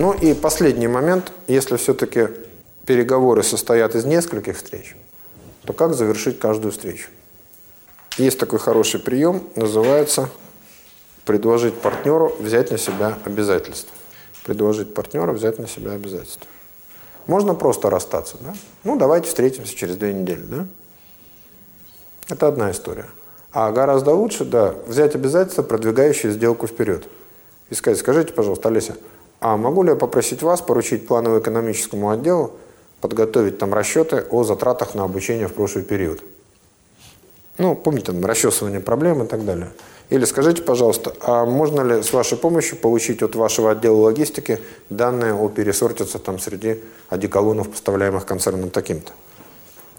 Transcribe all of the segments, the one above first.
Ну и последний момент, если все-таки переговоры состоят из нескольких встреч, то как завершить каждую встречу? Есть такой хороший прием, называется предложить партнеру взять на себя обязательства. Предложить партнеру взять на себя обязательства. Можно просто расстаться, да? Ну, давайте встретимся через две недели, да? Это одна история. А гораздо лучше, да, взять обязательства, продвигающие сделку вперед. И сказать, скажите, пожалуйста, Олеся, а могу ли я попросить вас поручить планово-экономическому отделу подготовить там расчеты о затратах на обучение в прошлый период? Ну, помните, там, расчесывание проблем и так далее. Или скажите, пожалуйста, а можно ли с вашей помощью получить от вашего отдела логистики данные о пересортице там среди одеколонов, поставляемых концерном таким-то?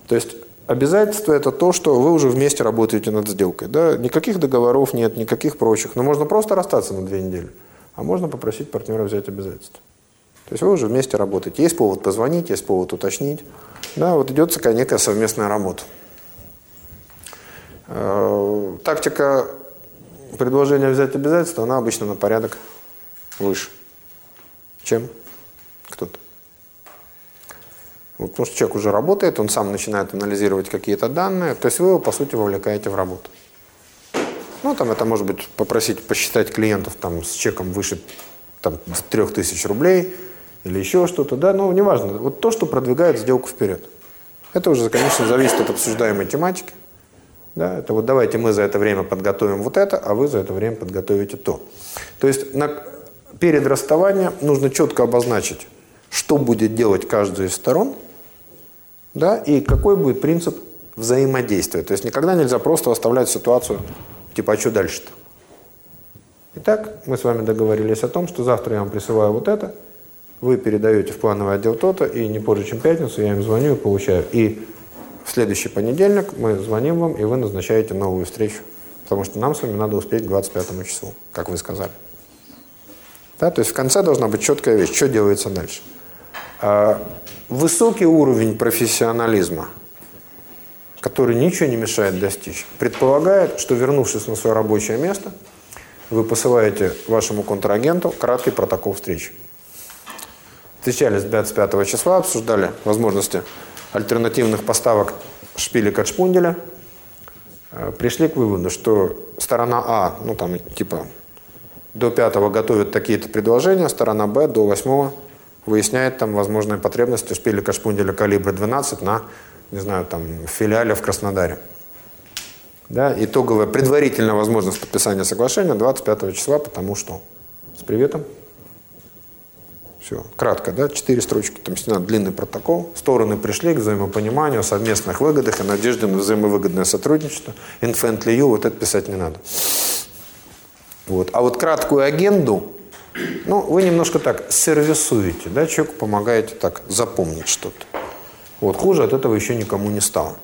То есть обязательство – это то, что вы уже вместе работаете над сделкой. Да? Никаких договоров нет, никаких прочих. Но можно просто расстаться на две недели а можно попросить партнера взять обязательства. То есть вы уже вместе работаете. Есть повод позвонить, есть повод уточнить. Да, вот идет такая некая совместная работа. Э, тактика предложения взять обязательства, она обычно на порядок выше, чем кто-то. Вот, потому что человек уже работает, он сам начинает анализировать какие-то данные, то есть вы его, по сути, вовлекаете в работу. Ну, там это может быть попросить посчитать клиентов там с чеком выше там, 3000 рублей или еще что-то, да, ну, неважно. Вот то, что продвигает сделку вперед. Это уже, конечно, зависит от обсуждаемой тематики. Да, это вот давайте мы за это время подготовим вот это, а вы за это время подготовите то. То есть на, перед расставанием нужно четко обозначить, что будет делать каждая из сторон, да, и какой будет принцип взаимодействия. То есть никогда нельзя просто оставлять ситуацию Типа, а что дальше-то? Итак, мы с вами договорились о том, что завтра я вам присылаю вот это, вы передаете в плановый отдел то-то, и не позже, чем пятницу, я им звоню и получаю. И в следующий понедельник мы звоним вам, и вы назначаете новую встречу. Потому что нам с вами надо успеть к 25 числу, как вы сказали. Да, то есть в конце должна быть четкая вещь, что делается дальше. А, высокий уровень профессионализма – который ничего не мешает достичь, предполагает, что вернувшись на свое рабочее место, вы посылаете вашему контрагенту краткий протокол встречи. Встречались 25 числа, обсуждали возможности альтернативных поставок шпилек от шпунделя. Э, пришли к выводу, что сторона А, ну там типа до 5 готовит такие-то предложения, сторона Б до 8 выясняет там возможные потребности шпилека шпунделя калибра 12 на не знаю, там, филиале в Краснодаре. Да, итоговая предварительная возможность подписания соглашения 25 числа, потому что. С приветом. Все, кратко, да, четыре строчки, там снят длинный протокол. Стороны пришли к взаимопониманию совместных выгодах и надежде на взаимовыгодное сотрудничество. Infant Liu, вот это писать не надо. Вот. А вот краткую агенду, ну, вы немножко так сервисуете, да, человеку помогаете так запомнить что-то. Вот, хуже от этого еще никому не стало.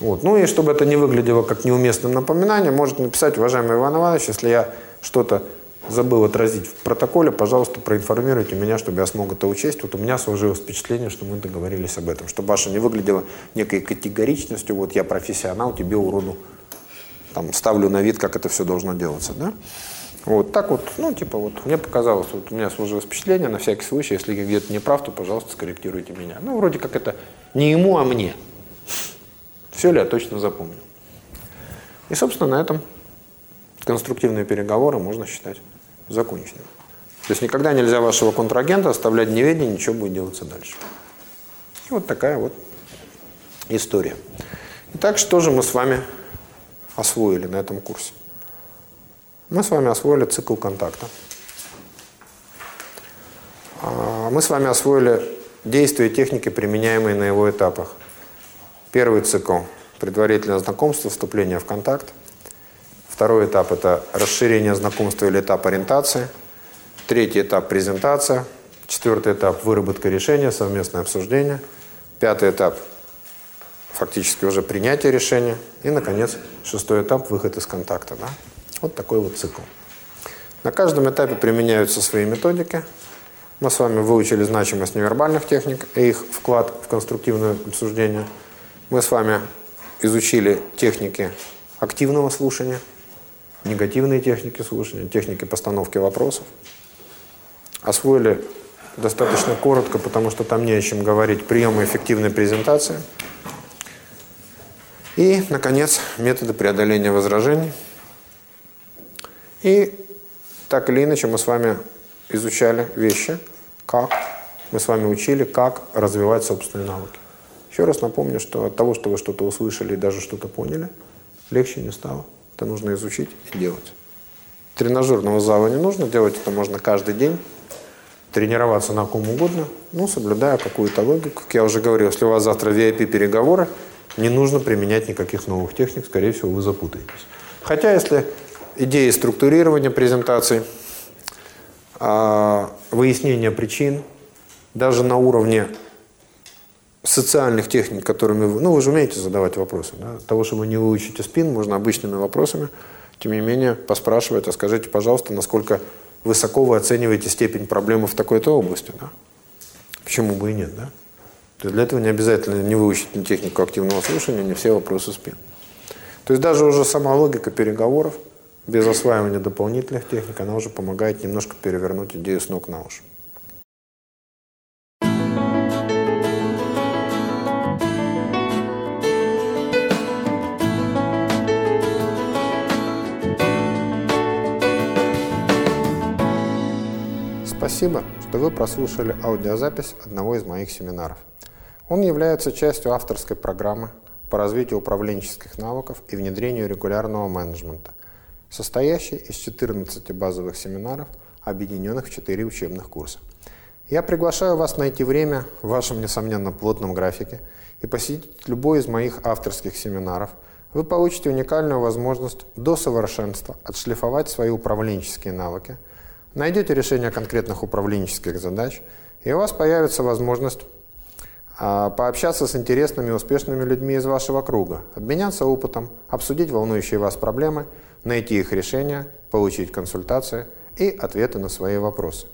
Вот. Ну и чтобы это не выглядело как неуместным напоминанием, можете написать, уважаемый Иван Иванович, если я что-то забыл отразить в протоколе, пожалуйста, проинформируйте меня, чтобы я смог это учесть. Вот у меня сложилось впечатление, что мы договорились об этом, чтобы ваше не выглядело некой категоричностью, вот я профессионал, тебе уроду там ставлю на вид, как это все должно делаться, да? Вот так вот, ну, типа, вот мне показалось, вот у меня сложилось впечатление, на всякий случай, если я где-то не прав, то, пожалуйста, скорректируйте меня. Ну, вроде как это не ему, а мне. Все ли я точно запомнил? И, собственно, на этом конструктивные переговоры можно считать законченными. То есть никогда нельзя вашего контрагента оставлять в ничего будет делаться дальше. И вот такая вот история. Итак, что же мы с вами освоили на этом курсе? Мы с вами освоили цикл контакта. А, мы с вами освоили действия и техники, применяемые на его этапах. Первый цикл – предварительное знакомство, вступление в контакт. Второй этап – это расширение знакомства или этап ориентации. Третий этап – презентация. Четвертый этап – выработка решения, совместное обсуждение. Пятый этап – фактически уже принятие решения. И, наконец, шестой этап – выход из контакта. Да? Вот такой вот цикл. На каждом этапе применяются свои методики. Мы с вами выучили значимость невербальных техник и их вклад в конструктивное обсуждение. Мы с вами изучили техники активного слушания, негативные техники слушания, техники постановки вопросов. Освоили достаточно коротко, потому что там не о чем говорить. Приемы эффективной презентации. И, наконец, методы преодоления возражений. И так или иначе мы с вами изучали вещи, как мы с вами учили, как развивать собственные навыки. Еще раз напомню, что от того, что вы что-то услышали и даже что-то поняли, легче не стало. Это нужно изучить и делать. Тренажерного зала не нужно, делать это можно каждый день. Тренироваться на ком угодно, ну, соблюдая какую-то логику. Как я уже говорил, если у вас завтра VIP-переговоры, не нужно применять никаких новых техник, скорее всего, вы запутаетесь. Хотя, если идеи структурирования презентаций, а, выяснения причин, даже на уровне социальных техник, которыми вы... Ну, вы же умеете задавать вопросы. Да? Того, что вы не выучите спин, можно обычными вопросами, тем не менее, поспрашивать, а скажите, пожалуйста, насколько высоко вы оцениваете степень проблемы в такой-то области. Да? Почему бы и нет, да? Для этого не обязательно не выучить технику активного слушания, не все вопросы спин. То есть даже уже сама логика переговоров, без осваивания дополнительных техник, она уже помогает немножко перевернуть идею с ног на уши. Спасибо, что вы прослушали аудиозапись одного из моих семинаров. Он является частью авторской программы по развитию управленческих навыков и внедрению регулярного менеджмента, состоящей из 14 базовых семинаров, объединенных в 4 учебных курса. Я приглашаю вас найти время в вашем, несомненно, плотном графике и посетить любой из моих авторских семинаров. Вы получите уникальную возможность до совершенства отшлифовать свои управленческие навыки – найдете решение конкретных управленческих задач, и у вас появится возможность а, пообщаться с интересными и успешными людьми из вашего круга, обменяться опытом, обсудить волнующие вас проблемы, найти их решения, получить консультации и ответы на свои вопросы.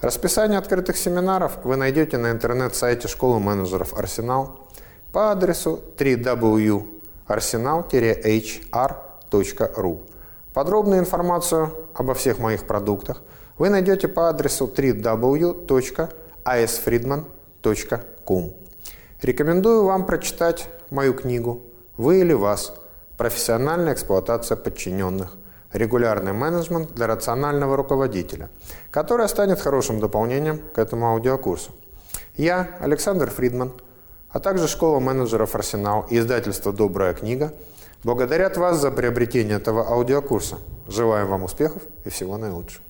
Расписание открытых семинаров вы найдете на интернет-сайте школы менеджеров «Арсенал» по адресу www.arsenal-hr.ru. Подробную информацию обо всех моих продуктах вы найдете по адресу www.asfriedman.com. Рекомендую вам прочитать мою книгу «Вы или вас. Профессиональная эксплуатация подчиненных. Регулярный менеджмент для рационального руководителя», которая станет хорошим дополнением к этому аудиокурсу. Я, Александр Фридман, а также школа менеджеров «Арсенал» и издательство «Добрая книга» благодарят вас за приобретение этого аудиокурса. Желаем вам успехов и всего наилучшего.